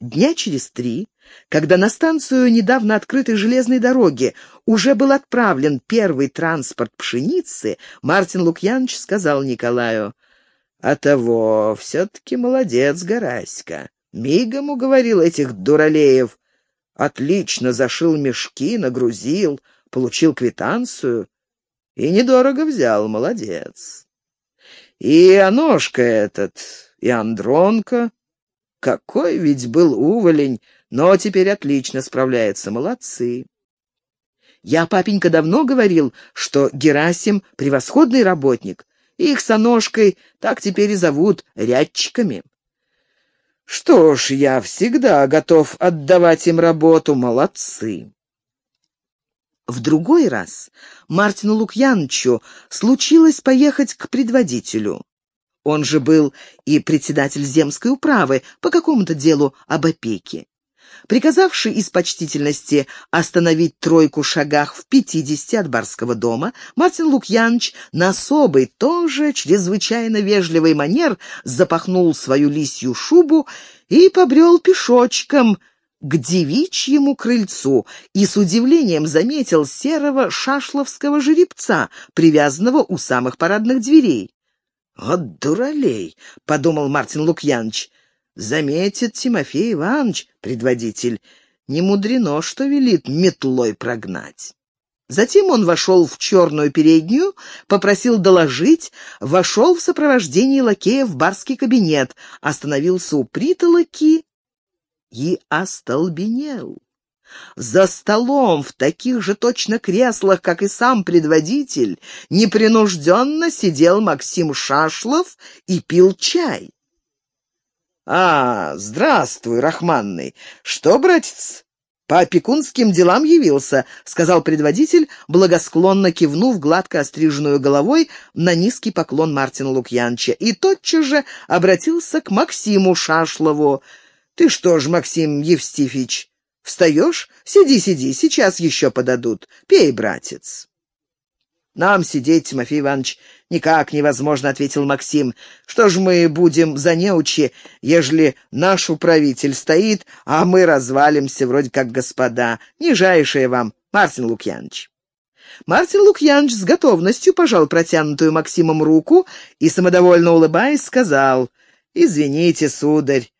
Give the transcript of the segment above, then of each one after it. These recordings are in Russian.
Дня через три, когда на станцию недавно открытой железной дороги уже был отправлен первый транспорт пшеницы, Мартин Лукьянович сказал Николаю, «А того, все-таки молодец, Гораська. Мигом уговорил этих дуралеев. Отлично зашил мешки, нагрузил, получил квитанцию и недорого взял, молодец. И Аношка этот, и Андронка. Какой ведь был уволень, но теперь отлично справляется, молодцы. Я, папенька, давно говорил, что Герасим — превосходный работник. Их с Аношкой так теперь и зовут рядчиками. Что ж, я всегда готов отдавать им работу, молодцы. В другой раз Мартину Лукьяновичу случилось поехать к предводителю. Он же был и председатель земской управы по какому-то делу об опеке. Приказавший из почтительности остановить тройку шагах в пятидесяти от барского дома, Мартин Лукьянович на особый, тоже чрезвычайно вежливый манер запахнул свою лисью шубу и побрел пешочком к девичьему крыльцу и с удивлением заметил серого шашловского жеребца, привязанного у самых парадных дверей. «Вот дуралей!» — подумал Мартин Лукьянович. «Заметит Тимофей Иванович, предводитель, не мудрено, что велит метлой прогнать». Затем он вошел в черную переднюю, попросил доложить, вошел в сопровождении лакея в барский кабинет, остановился у притолоки и остолбенел. За столом в таких же точно креслах, как и сам предводитель, непринужденно сидел Максим Шашлов и пил чай. «А, здравствуй, Рахманный! Что, братец, по опекунским делам явился?» — сказал предводитель, благосклонно кивнув гладко остриженную головой на низкий поклон Мартина Лукьянча, и тотчас же обратился к Максиму Шашлову. «Ты что ж, Максим Евстифич, Встаешь? Сиди, сиди, сейчас еще подадут. Пей, братец. Нам сидеть, Тимофей Иванович, никак невозможно, — ответил Максим. Что ж мы будем за неучи, ежели наш управитель стоит, а мы развалимся вроде как господа. Нижайшее вам, Мартин Лукьянович. Мартин Лукьянович с готовностью пожал протянутую Максимом руку и, самодовольно улыбаясь, сказал, «Извините, сударь,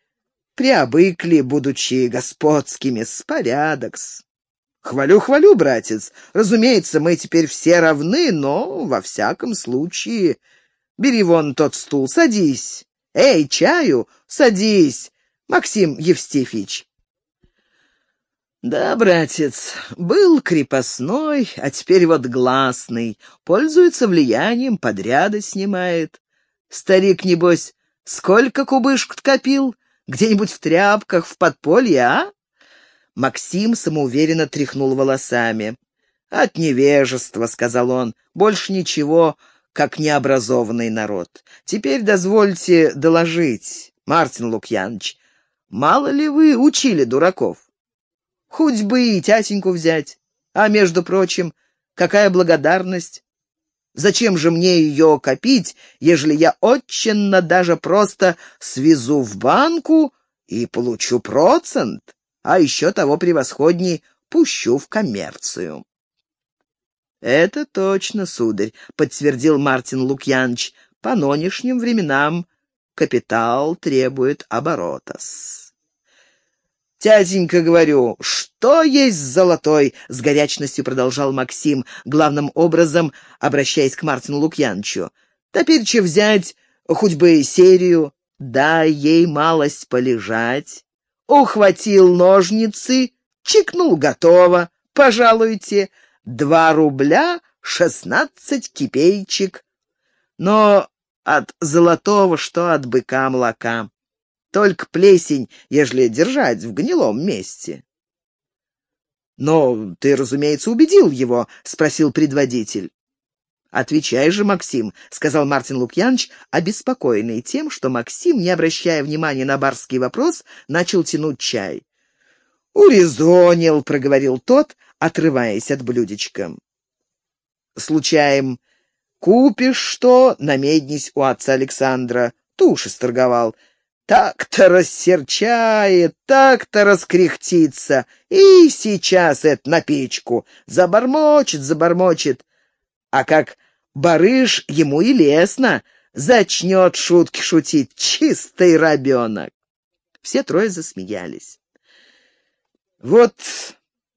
приобыкли, будучи господскими, с порядокс. Хвалю, хвалю, братец. Разумеется, мы теперь все равны, но во всяком случае... Бери вон тот стул, садись. Эй, чаю, садись, Максим Евстифич. Да, братец, был крепостной, а теперь вот гласный, пользуется влиянием, подряды снимает. Старик, небось, сколько кубышку копил? Где-нибудь в тряпках, в подполье, а?» Максим самоуверенно тряхнул волосами. «От невежества», — сказал он, — «больше ничего, как необразованный народ. Теперь дозвольте доложить, Мартин Лукьянович, мало ли вы учили дураков? Хоть бы и тятеньку взять. А, между прочим, какая благодарность? Зачем же мне ее копить, ежели я отчинно даже просто свезу в банку и получу процент, а еще того превосходней пущу в коммерцию? «Это точно, сударь», — подтвердил Мартин Лукьянович, — «по нынешним временам капитал требует оборотос». «Тятенька, говорю, что есть золотой?» — с горячностью продолжал Максим, главным образом обращаясь к Мартину Лукьянчу. «Теперь взять хоть бы серию, дай ей малость полежать». Ухватил ножницы, чикнул готово, пожалуйте, два рубля шестнадцать кипейчик. Но от золотого, что от быка молока. Только плесень, ежели держать в гнилом месте. «Но ты, разумеется, убедил его?» — спросил предводитель. «Отвечай же, Максим», — сказал Мартин Лукьянович, обеспокоенный тем, что Максим, не обращая внимания на барский вопрос, начал тянуть чай. «Урезонил», — проговорил тот, отрываясь от блюдечка. «Случаем, купишь что, намеднись у отца Александра, туши сторговал. Так-то рассерчает, так-то раскряхтится, и сейчас это на печку забормочет, забормочет. А как барыш ему и лестно, зачнет шутки шутить, чистый рабенок. Все трое засмеялись. «Вот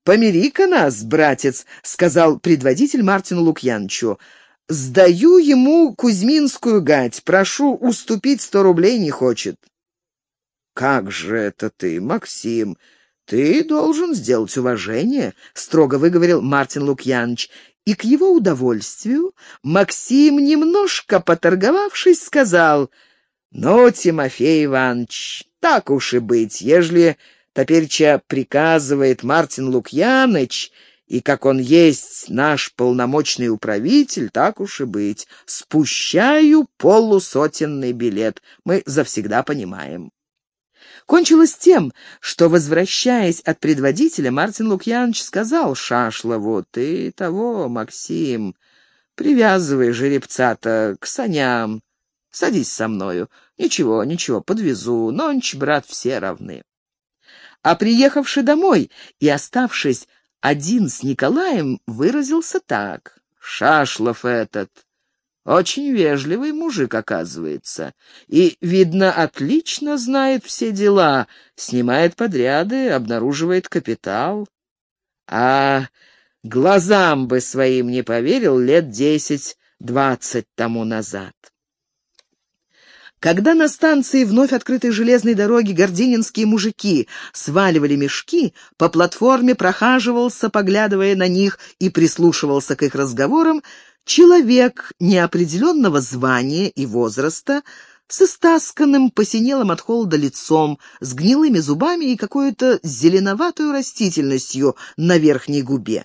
помири-ка нас, братец», — сказал предводитель Мартину Лукьянчу. «Сдаю ему Кузьминскую гать, прошу уступить сто рублей не хочет». «Как же это ты, Максим? Ты должен сделать уважение», — строго выговорил Мартин Лукьянович. И к его удовольствию Максим, немножко поторговавшись, сказал, «Ну, Тимофей Иванович, так уж и быть, ежели топереча приказывает Мартин Лукьяныч, и как он есть наш полномочный управитель, так уж и быть, спущаю полусотенный билет, мы завсегда понимаем». Кончилось тем, что, возвращаясь от предводителя, Мартин Лукьянович сказал Шашлову, «Ты того, Максим, привязывай жеребца-то к саням, садись со мною. Ничего, ничего, подвезу, нонч, брат, все равны». А приехавший домой и оставшись один с Николаем, выразился так. «Шашлов этот, очень вежливый мужик, оказывается. И, видно, отлично знает все дела, снимает подряды, обнаруживает капитал. А глазам бы своим не поверил лет десять-двадцать тому назад. Когда на станции вновь открытой железной дороги гордининские мужики сваливали мешки, по платформе прохаживался, поглядывая на них и прислушивался к их разговорам, Человек неопределенного звания и возраста, с истасканным, посинелым от холода лицом, с гнилыми зубами и какой-то зеленоватой растительностью на верхней губе.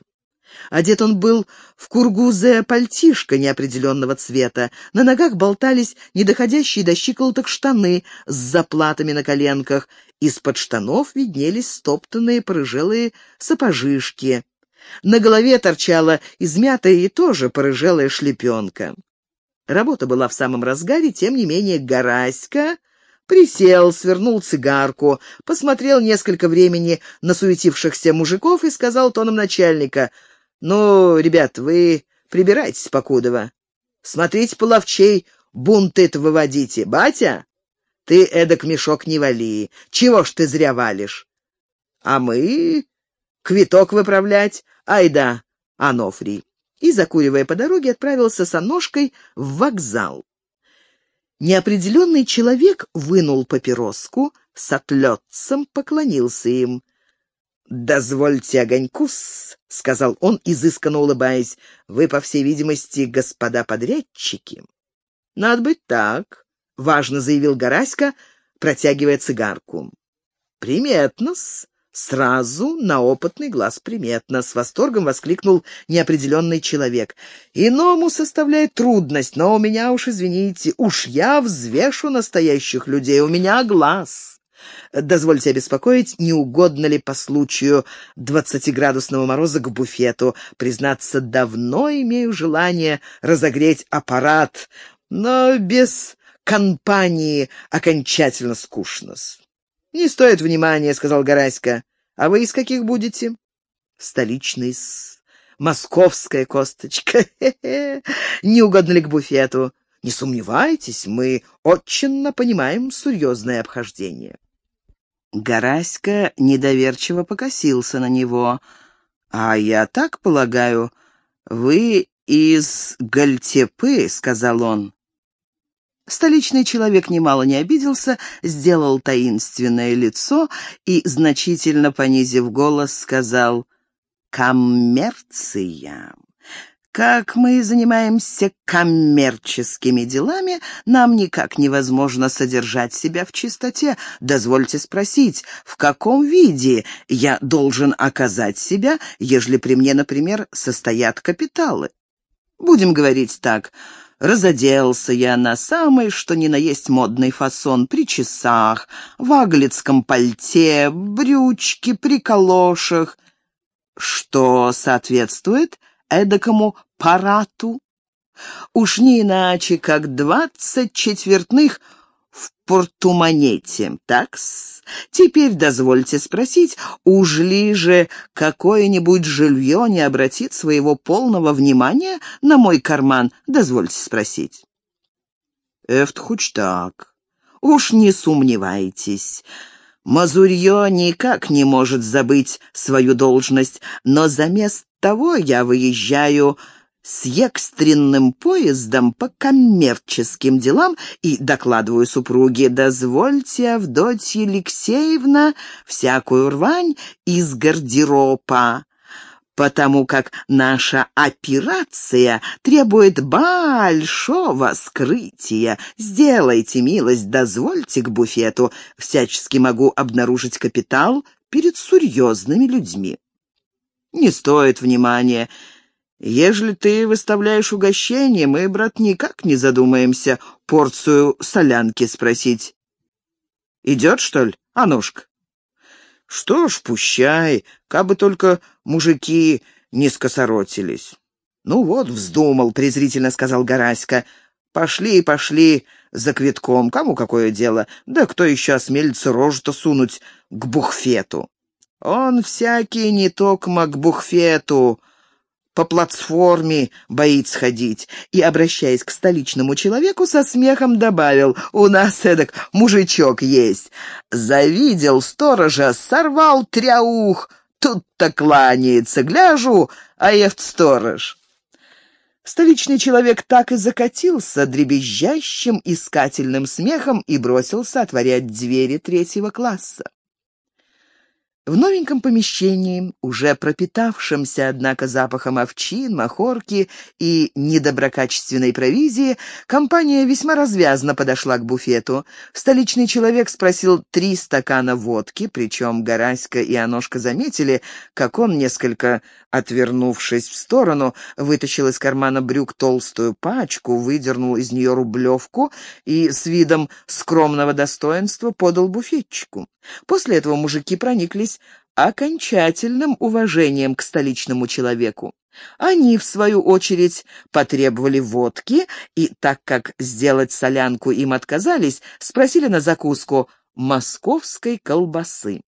Одет он был в кургузое пальтишко неопределенного цвета. На ногах болтались недоходящие до щиколоток штаны с заплатами на коленках. Из-под штанов виднелись стоптанные порыжелые сапожишки. На голове торчала измятая и тоже порыжелая шлепенка. Работа была в самом разгаре, тем не менее Гораська присел, свернул цигарку, посмотрел несколько времени на суетившихся мужиков и сказал тоном начальника, «Ну, ребят, вы прибирайтесь покудова. Смотрите половчей, бунты-то выводите. Батя, ты эдак мешок не вали. Чего ж ты зря валишь? А мы квиток выправлять, айда, Анофрий. И, закуривая по дороге, отправился с Аношкой в вокзал. Неопределенный человек вынул папироску, с отлетцем поклонился им. «Дозвольте огонькус», — сказал он, изысканно улыбаясь, — «вы, по всей видимости, господа подрядчики». «Надо быть так», — важно заявил Гораська, протягивая цигарку. «Приметно-с», Сразу на опытный глаз приметно, с восторгом воскликнул неопределенный человек. Иному составляет трудность, но у меня уж, извините, уж я взвешу настоящих людей, у меня глаз. Дозвольте обеспокоить, не угодно ли по случаю двадцатиградусного мороза к буфету. Признаться, давно имею желание разогреть аппарат, но без компании окончательно скучно. «Не стоит внимания», — сказал Гораська. «А вы из каких будете?» «Столичный с московская косточка. Не угодно ли к буфету? Не сомневайтесь, мы очень понимаем серьезное обхождение». Гораська недоверчиво покосился на него. «А я так полагаю, вы из Гальтепы», — сказал он. Столичный человек немало не обиделся, сделал таинственное лицо и, значительно понизив голос, сказал «Коммерция». Как мы занимаемся коммерческими делами, нам никак невозможно содержать себя в чистоте. Дозвольте спросить, в каком виде я должен оказать себя, ежели при мне, например, состоят капиталы? Будем говорить так — Разоделся я на самый, что ни на есть модный фасон, при часах, в аглицком пальте, брючки, при калошах, что соответствует эдакому парату. Уж не иначе, как двадцать четвертных в портумонете, такс? Теперь дозвольте спросить, уж ли же какое-нибудь жилье не обратит своего полного внимания на мой карман? Дозвольте спросить. Эфт хуч так. Уж не сомневайтесь. Мазурье никак не может забыть свою должность, но замест того я выезжаю с экстренным поездом по коммерческим делам и докладываю супруге, дозвольте, Авдотья Алексеевна, всякую рвань из гардероба, потому как наша операция требует большого скрытия. Сделайте милость, дозвольте к буфету. Всячески могу обнаружить капитал перед серьезными людьми. Не стоит внимания. Ежели ты выставляешь угощение, мы, брат, никак не задумаемся порцию солянки спросить. Идет, что ли, Анушка? Что ж, пущай, кабы только мужики не скосоротились. Ну вот, вздумал, презрительно сказал Гараська. Пошли, пошли за квитком, кому какое дело? Да кто еще осмелится рожу-то сунуть к бухфету? Он всякий не токмо к бухфету, по платформе боится ходить, и, обращаясь к столичному человеку, со смехом добавил, «У нас эдак мужичок есть. Завидел сторожа, сорвал тряух, тут-то кланяется, гляжу, а ефт сторож». Столичный человек так и закатился дребезжащим искательным смехом и бросился отворять двери третьего класса. В новеньком помещении, уже пропитавшемся, однако, запахом овчин, махорки и недоброкачественной провизии, компания весьма развязно подошла к буфету. Столичный человек спросил три стакана водки, причем Гараська и Аношка заметили, как он, несколько отвернувшись в сторону, вытащил из кармана брюк толстую пачку, выдернул из нее рублевку и с видом скромного достоинства подал буфетчику. После этого мужики прониклись окончательным уважением к столичному человеку. Они, в свою очередь, потребовали водки, и, так как сделать солянку им отказались, спросили на закуску московской колбасы.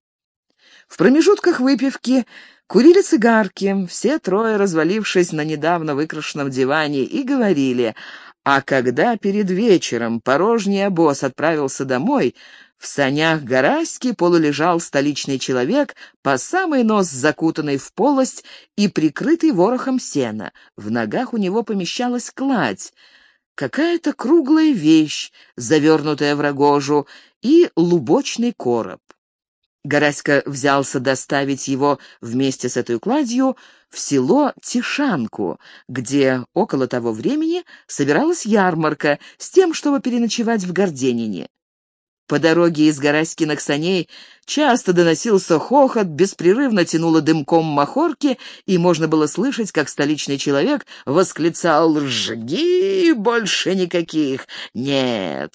В промежутках выпивки курили цигарки, все трое развалившись на недавно выкрашенном диване, и говорили, а когда перед вечером порожний обоз отправился домой, в санях Гораськи полулежал столичный человек, по самый нос закутанный в полость и прикрытый ворохом сена. В ногах у него помещалась кладь, какая-то круглая вещь, завернутая в рогожу, и лубочный короб. Гораська взялся доставить его вместе с этой кладью в село Тишанку, где около того времени собиралась ярмарка с тем, чтобы переночевать в Горденине. По дороге из Гораськиных саней часто доносился хохот, беспрерывно тянуло дымком махорки, и можно было слышать, как столичный человек восклицал «Жги! Больше никаких! Нет!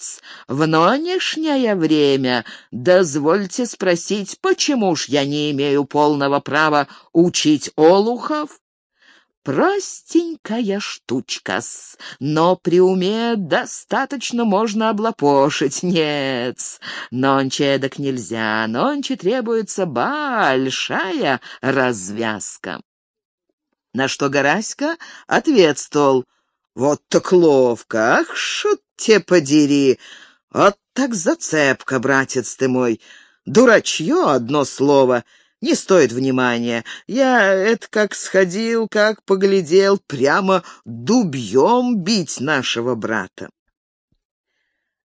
В нынешнее время дозвольте спросить, почему ж я не имею полного права учить олухов?» Простенькая штучка-с, но при уме достаточно можно облапошить. Нет, нонче эдак нельзя, нонче требуется большая развязка. На что Гораська ответствовал, «Вот так ловко, ах, шут те подери! Вот так зацепка, братец ты мой! Дурачье одно слово!» Не стоит внимания. Я это как сходил, как поглядел, прямо дубьем бить нашего брата.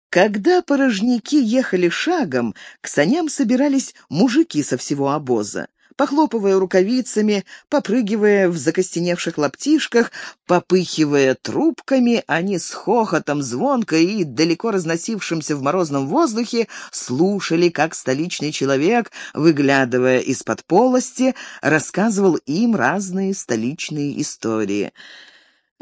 Когда порожники ехали шагом, к саням собирались мужики со всего обоза похлопывая рукавицами, попрыгивая в закостеневших лаптишках, попыхивая трубками, они с хохотом звонко и далеко разносившимся в морозном воздухе слушали, как столичный человек, выглядывая из-под полости, рассказывал им разные столичные истории.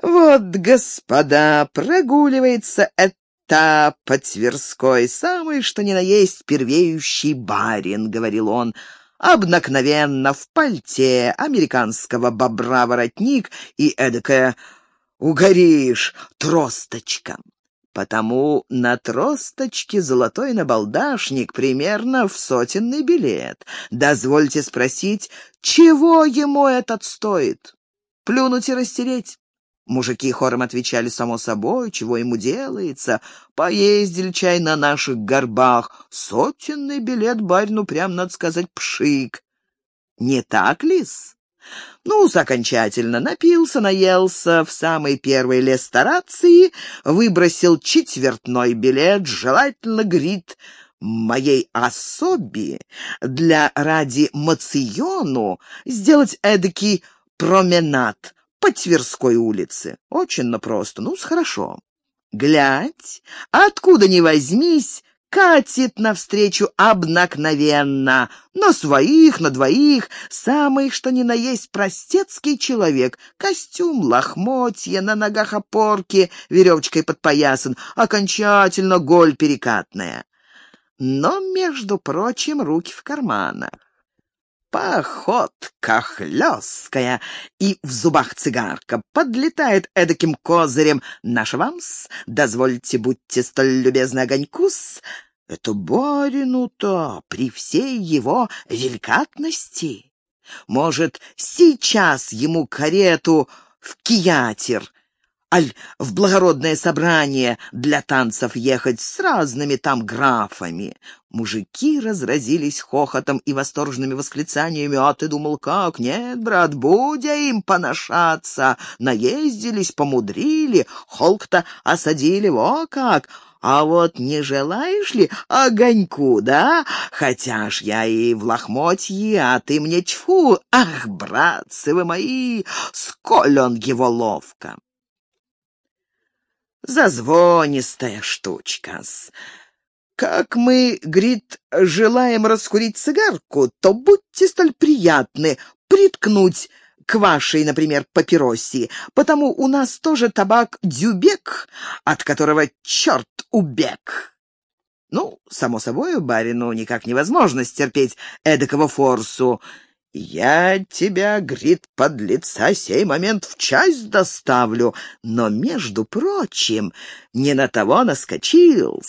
«Вот, господа, прогуливается это по Тверской, самый что ни на есть первеющий барин», — говорил он, — обыкновенно в пальте американского бобра воротник и эдакая «угоришь» тросточка. Потому на тросточке золотой набалдашник примерно в сотенный билет. Дозвольте спросить, чего ему этот стоит? Плюнуть и растереть? Мужики хором отвечали, само собой, чего ему делается. Поездили чай на наших горбах. Сотенный билет барину, прям, надо сказать, пшик. Не так ли-с? ну окончательно напился, наелся в самой первой ресторации, выбросил четвертной билет, желательно, грит, моей особи для ради Мациону сделать эдакий променад по Тверской улице. Очень просто, ну, хорошо. Глядь, откуда ни возьмись, катит навстречу обыкновенно, на своих, на двоих, самый что ни на есть простецкий человек, костюм, лохмотья, на ногах опорки, веревочкой подпоясан, окончательно голь перекатная. Но, между прочим, руки в карманах. Походка хлесткая, и в зубах цигарка подлетает эдаким козырем. Наш вам-с, дозвольте, будьте столь любезны огоньку-с. Это барину-то при всей его деликатности. Может, сейчас ему карету в киятер аль в благородное собрание для танцев ехать с разными там графами. Мужики разразились хохотом и восторженными восклицаниями. «А ты думал, как? Нет, брат, будя им поношаться. Наездились, помудрили, холк-то осадили, во как!» А вот не желаешь ли огоньку, да? Хотя ж я и в лохмотье, а ты мне тьфу! Ах, братцы вы мои, сколь он его ловко! Зазвонистая штучка-с. Как мы, грит, желаем раскурить цигарку, то будьте столь приятны приткнуть к вашей, например, папиросе, потому у нас тоже табак дюбек, от которого черт убег. Ну, само собой, барину никак невозможно стерпеть эдакого форсу, «Я тебя, грит, под лица сей момент в часть доставлю, но, между прочим, не на того наскочил.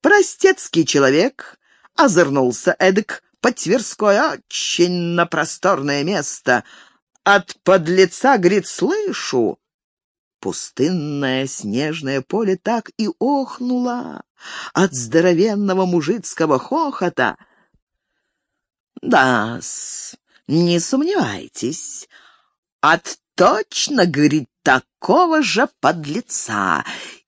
Простецкий человек озырнулся эдак под Тверское очень на просторное место. От подлеца, грит, слышу, Пустынное снежное поле так и охнуло от здоровенного мужицкого хохота. Да-с, не сомневайтесь. От точно, говорит, такого же подлеца.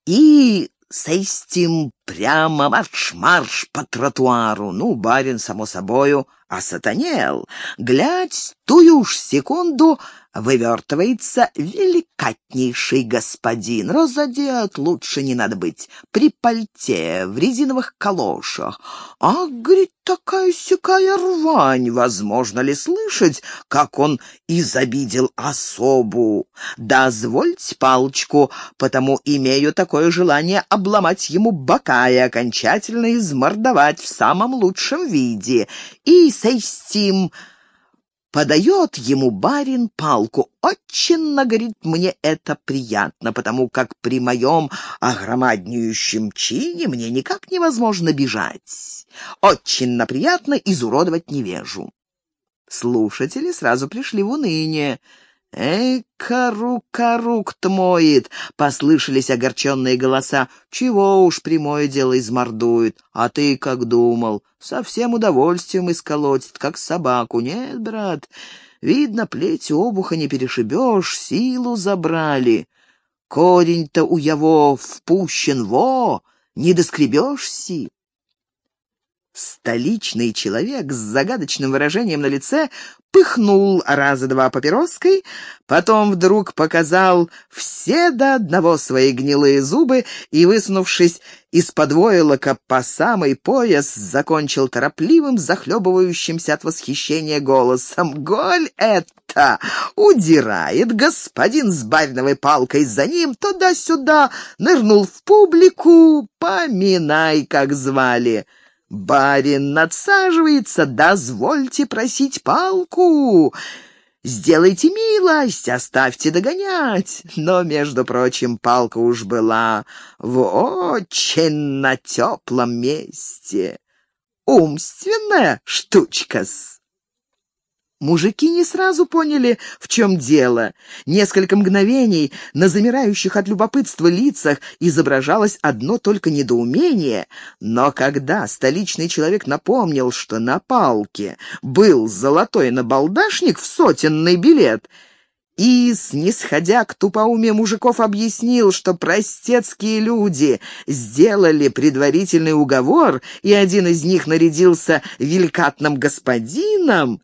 И сейстим прямо марш-марш по тротуару. Ну, барин, само собою, осатанел. Глядь, тую уж секунду вывертывается великатнейший господин. Разодет лучше не надо быть, при пальте, в резиновых калошах. А, говорит, такая-сякая рвань, возможно ли слышать, как он изобидел особу? Дозвольте палочку, потому имею такое желание обломать ему бока и окончательно измордовать в самом лучшем виде. И сейстим Подает ему барин палку. Очень, говорит, мне это приятно, потому как при моем огромаднеющем чине мне никак невозможно бежать. Очень приятно изуродовать невежу. Слушатели сразу пришли в уныние. «Эка рука рук-то моет!» — послышались огорченные голоса. «Чего уж прямое дело измордует? А ты как думал? Со всем удовольствием исколотит, как собаку. Нет, брат, видно, плеть обуха не перешибешь, силу забрали. Корень-то у его впущен, во, не доскребешься». Столичный человек с загадочным выражением на лице пыхнул раза два папироской, потом вдруг показал все до одного свои гнилые зубы и, высунувшись из-под войлока по самый пояс, закончил торопливым, захлебывающимся от восхищения голосом. «Голь это! Удирает господин с бариновой палкой за ним туда-сюда, нырнул в публику, поминай, как звали». «Барин надсаживается, дозвольте просить палку!» Сделайте милость, оставьте догонять. Но, между прочим, палка уж была в очень на теплом месте. Умственная штучка-с. Мужики не сразу поняли, в чем дело. Несколько мгновений на замирающих от любопытства лицах изображалось одно только недоумение, но когда столичный человек напомнил, что на палке был золотой набалдашник в сотенный билет, и, снисходя к тупоумию мужиков, объяснил, что простецкие люди сделали предварительный уговор, и один из них нарядился великатным господином,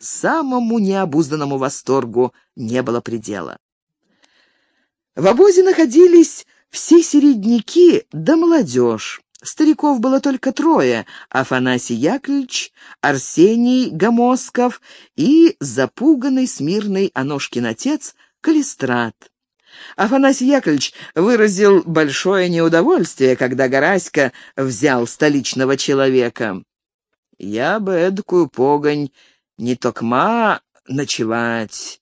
Самому необузданному восторгу не было предела. В обозе находились все середняки да молодежь. Стариков было только трое — Афанасий Яковлевич, Арсений Гомосков и запуганный смирный Аношкин отец Калистрат. Афанасий Яковлевич выразил большое неудовольствие, когда Гораська взял столичного человека. «Я бы эдакую погонь не токма ночевать.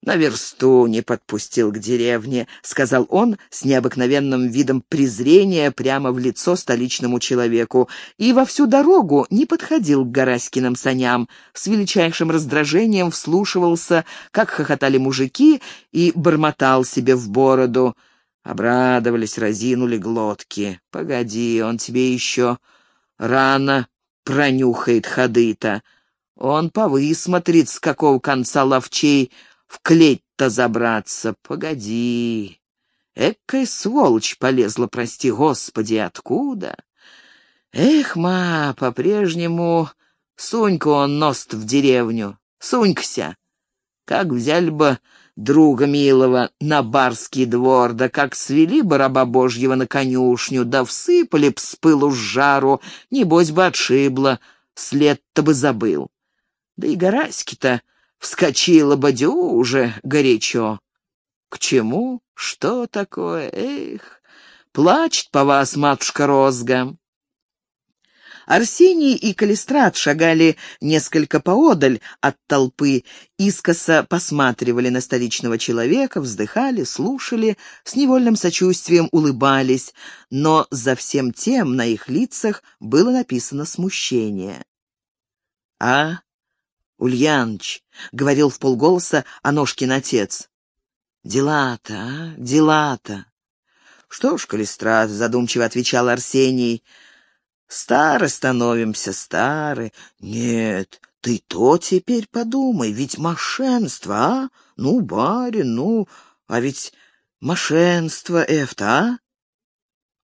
На версту не подпустил к деревне, сказал он с необыкновенным видом презрения прямо в лицо столичному человеку, и во всю дорогу не подходил к Гораськиным саням, с величайшим раздражением вслушивался, как хохотали мужики, и бормотал себе в бороду. Обрадовались, разинули глотки. «Погоди, он тебе еще рано пронюхает ходы-то». Он повысмотрит, с какого конца ловчей в клеть-то забраться. Погоди. Экая сволочь полезла, прости господи, откуда? Эх, ма, по-прежнему сунь-ка он ност в деревню. Сунькся. Как взяли бы друга милого на барский двор, да как свели бы раба божьего на конюшню, да всыпали б с пылу с жару, небось бы отшибло, след-то бы забыл. Да и Гораськи-то вскочила бадю уже горячо. К чему? Что такое? Эх, плачет по вас матушка Розга. Арсений и Калистрат шагали несколько поодаль от толпы, искоса посматривали на столичного человека, вздыхали, слушали, с невольным сочувствием улыбались, но за всем тем на их лицах было написано смущение. А Ульяныч, — говорил в полголоса Аношкин отец. Дела-то, а, дела-то. Что ж, Калистрат, — задумчиво отвечал Арсений, — стары становимся, стары. Нет, ты то теперь подумай, ведь мошенство, а? Ну, барин, ну, а ведь мошенство это, а?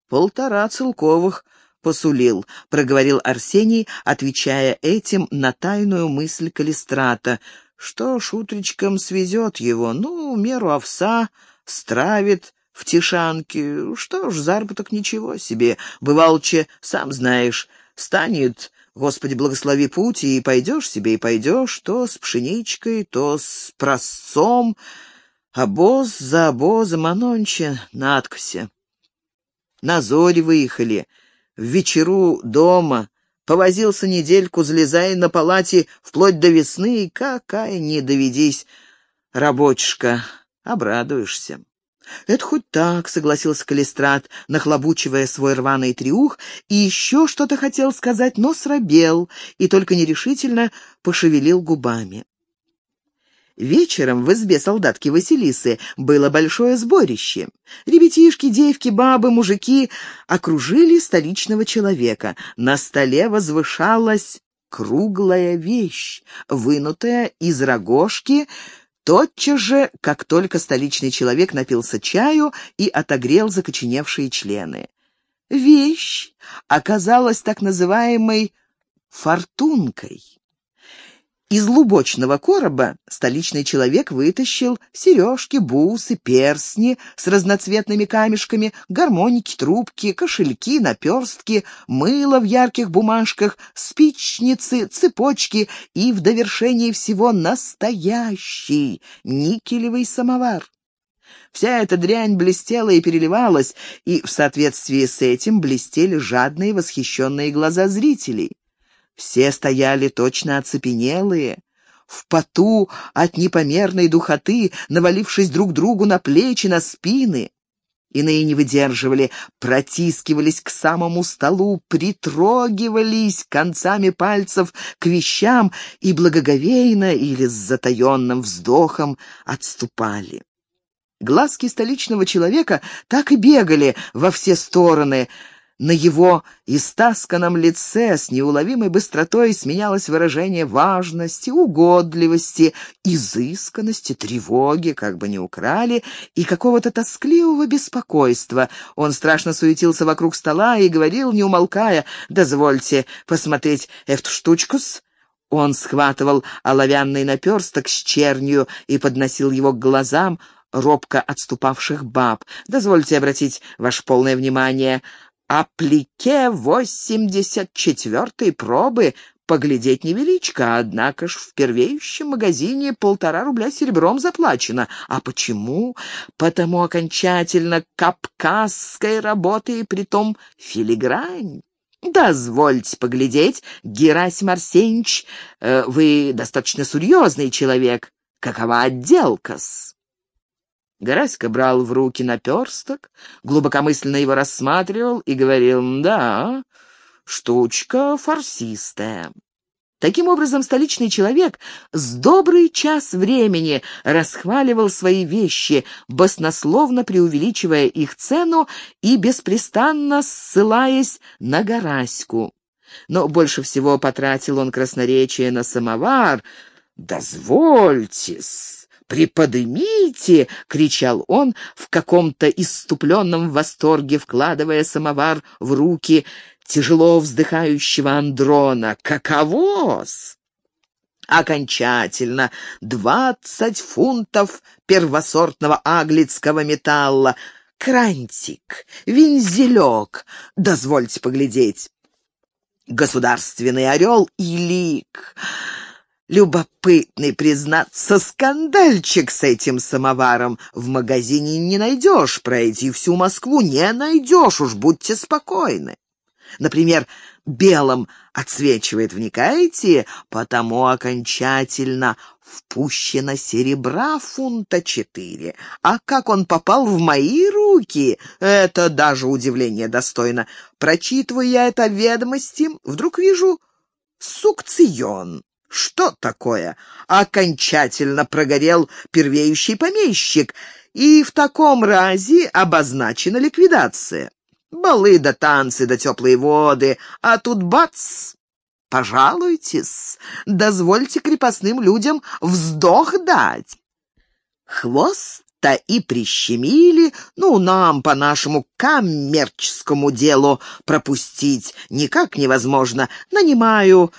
Полтора целковых посулил», — проговорил Арсений, отвечая этим на тайную мысль Калистрата. «Что ж, утречком свезет его, ну, меру овса, стравит в тишанке. Что ж, заработок ничего себе. Бывалче, сам знаешь, станет...» Господи, благослови путь, и пойдешь себе, и пойдешь, то с пшеничкой, то с просцом, обоз за обозом, а нонче надкося. На зоре выехали — в вечеру дома, повозился недельку, залезая на палате вплоть до весны, и какая не доведись, рабочишка, обрадуешься. «Это хоть так», — согласился Калистрат, нахлобучивая свой рваный триух, и еще что-то хотел сказать, но срабел, и только нерешительно пошевелил губами. Вечером в избе солдатки Василисы было большое сборище. Ребятишки, девки, бабы, мужики окружили столичного человека. На столе возвышалась круглая вещь, вынутая из рогожки, тотчас же, как только столичный человек напился чаю и отогрел закоченевшие члены. Вещь оказалась так называемой «фортункой». Из лубочного короба столичный человек вытащил сережки, бусы, персни с разноцветными камешками, гармоники, трубки, кошельки, наперстки, мыло в ярких бумажках, спичницы, цепочки и в довершении всего настоящий никелевый самовар. Вся эта дрянь блестела и переливалась, и в соответствии с этим блестели жадные восхищенные глаза зрителей. Все стояли точно оцепенелые. в поту от непомерной духоты, навалившись друг другу на плечи, на спины. Иные не выдерживали, протискивались к самому столу, притрогивались концами пальцев к вещам и благоговейно или с затаенным вздохом отступали. Глазки столичного человека так и бегали во все стороны — на его истасканном лице с неуловимой быстротой сменялось выражение важности, угодливости, изысканности, тревоги, как бы не украли, и какого-то тоскливого беспокойства. Он страшно суетился вокруг стола и говорил, не умолкая, «Дозвольте посмотреть эту штучку-с». Он схватывал оловянный наперсток с чернью и подносил его к глазам, робко отступавших баб. «Дозвольте обратить ваше полное внимание Аплике восемьдесят четвертой пробы поглядеть невеличко, однако ж в первеющем магазине полтора рубля серебром заплачено. А почему? Потому окончательно капказской работы и притом филигрань. «Дозвольте поглядеть, Герасим Арсеньевич, э, вы достаточно серьезный человек. Какова отделка-с?» Гораська брал в руки наперсток, глубокомысленно его рассматривал и говорил «Да, штучка фарсистая». Таким образом, столичный человек с добрый час времени расхваливал свои вещи, баснословно преувеличивая их цену и беспрестанно ссылаясь на Гораську. Но больше всего потратил он красноречие на самовар. «Дозвольтесь!» «Приподымите!» — кричал он в каком-то иступленном восторге, вкладывая самовар в руки тяжело вздыхающего Андрона. «Каковос!» Окончательно двадцать фунтов первосортного аглицкого металла, крантик, вензелек, дозвольте поглядеть. Государственный орел и лик. Любопытный, признаться, скандальчик с этим самоваром. В магазине не найдешь, пройти всю Москву не найдешь, уж будьте спокойны. Например, белым отсвечивает, вникаете, потому окончательно впущено серебра фунта четыре. А как он попал в мои руки, это даже удивление достойно. Прочитываю я это ведомости, вдруг вижу сукцион. Что такое? Окончательно прогорел первеющий помещик, и в таком разе обозначена ликвидация. Балы да танцы да теплые воды, а тут бац! Пожалуйтесь, дозвольте крепостным людям вздох дать. Хвост-то и прищемили, ну, нам по нашему коммерческому делу пропустить никак невозможно. Нанимаю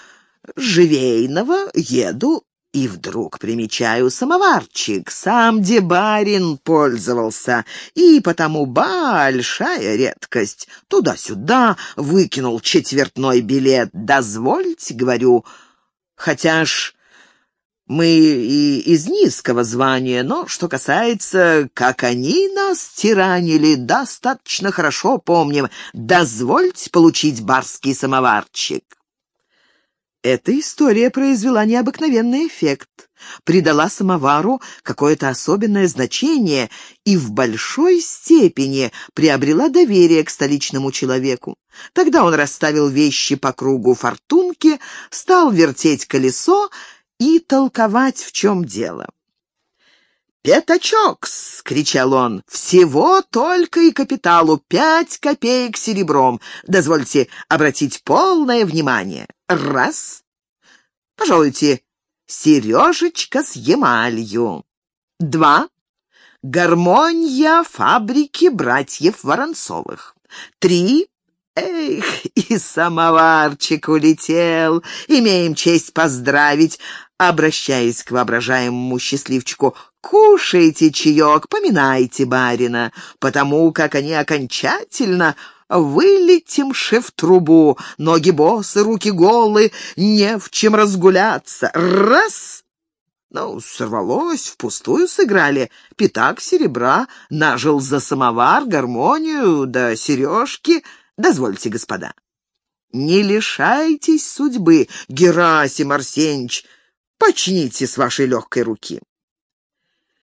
живейного еду и вдруг примечаю самоварчик. Сам дебарин пользовался, и потому большая редкость. Туда-сюда выкинул четвертной билет. «Дозвольте», — говорю, хотя ж мы и из низкого звания, но что касается, как они нас тиранили, достаточно хорошо помним. Дозвольте получить барский самоварчик. Эта история произвела необыкновенный эффект, придала самовару какое-то особенное значение и в большой степени приобрела доверие к столичному человеку. Тогда он расставил вещи по кругу фортунки, стал вертеть колесо и толковать, в чем дело. «Пятачок!» — кричал он. «Всего только и капиталу пять копеек серебром. Дозвольте обратить полное внимание. Раз. Пожалуйте, сережечка с емалью. Два. Гармония фабрики братьев Воронцовых. Три. Эх, и самоварчик улетел. Имеем честь поздравить, обращаясь к воображаемому счастливчику. Кушайте чаек, поминайте барина, потому как они окончательно вылетимши в трубу, ноги босы, руки голы, не в чем разгуляться. Раз! Ну, сорвалось, впустую сыграли. Пятак серебра нажил за самовар, гармонию, да сережки. Дозвольте, господа. Не лишайтесь судьбы, Герасим Арсеньевич. Почните с вашей легкой руки.